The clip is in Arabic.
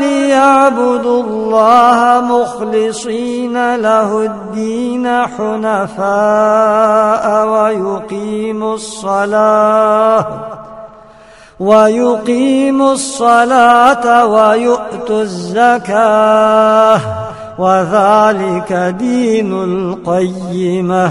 ليعبدوا الله مخلصين له الدين حنفاء ويقيموا الصلاة ويقيموا الصلاة ويؤتوا الزكاة وذلك دين القيمة